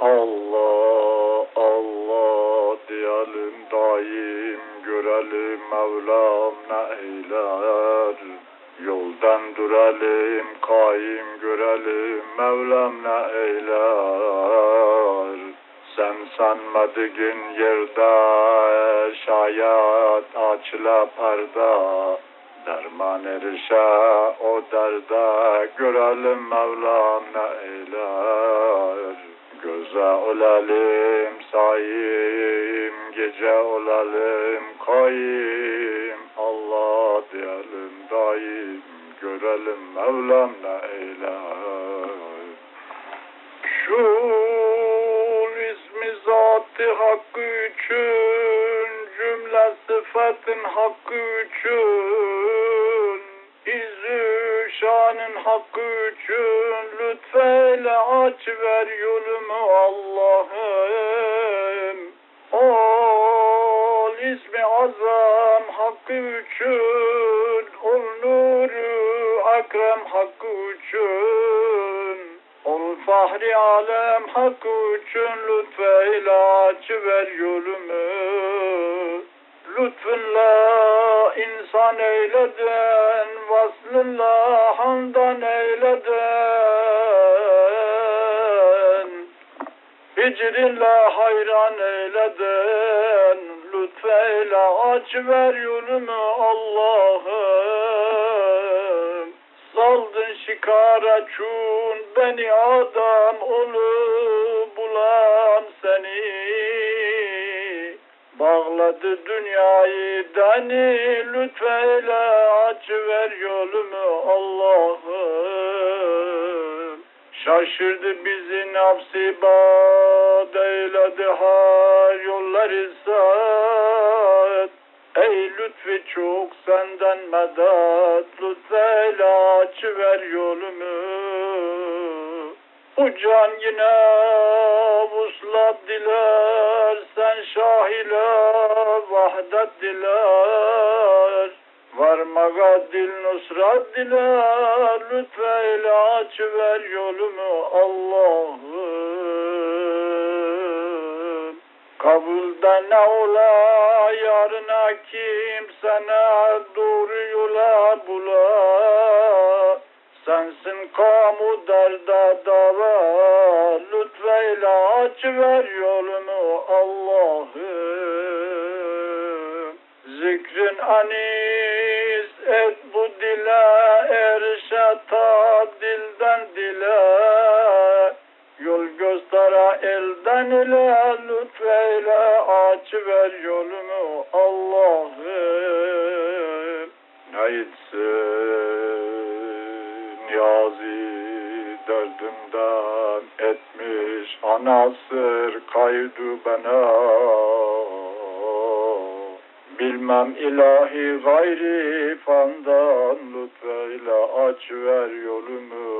Allah Allah diyelim daim görelim Mevlam ne eyler. Yoldan duralım kaim görelim Mevlam ne eyler. Sen sanmadığın yerde şayet açla parda Derman erişe o derde görelim Mevlam ne eyler Göze olalım sayim gece olalım kayım Allah diyelim daim. Görelim Mevlam ne eyler. Şul ismi zatı hakkı için cümle sıfatın hakkı için hakkı için lütfeyle aç ver yolumu Allah'ım. Ol ismi azam hakkı için Ol nuru akrem hakkı için Ol fahri alem hakkı için lütfeyle aç ver yolumu. Lütfunla insan eyleden, vaslınla handan hicrinle hayran eyleden, lütfeyle aç ver yolumu Allah'ım. Saldın şikara çun beni adam olup bulan seni. Bağladı dünyayı dani lütfeyle aç ver yolumu Allah'ım. Şaşırdı bizi nafsi bad eyledi har yolları saat. Ey lütfi çok senden medet lütfeyle aç ver yolumu. Bu can yine vuslat diler, sen şah ile vahdet diler. Varmaga dil nusrat diler, lütfeyle aç ver yolumu Allah'ım. Kabulde ne ola yarına kimsene doğru yola bula. Sensin kamu derde dava Lütfeyle aç ver yolumu Allah'ım Zikrin anis et bu dile Erşata dilden dile. Yol göstere elden ile Lütfeyle aç ver yolumu Allah'ım. Neyitsin Niyazi derdimden etmiş anasır kaydı bana Bilmem ilahi gayri fandan lütfeyle aç ver yolumu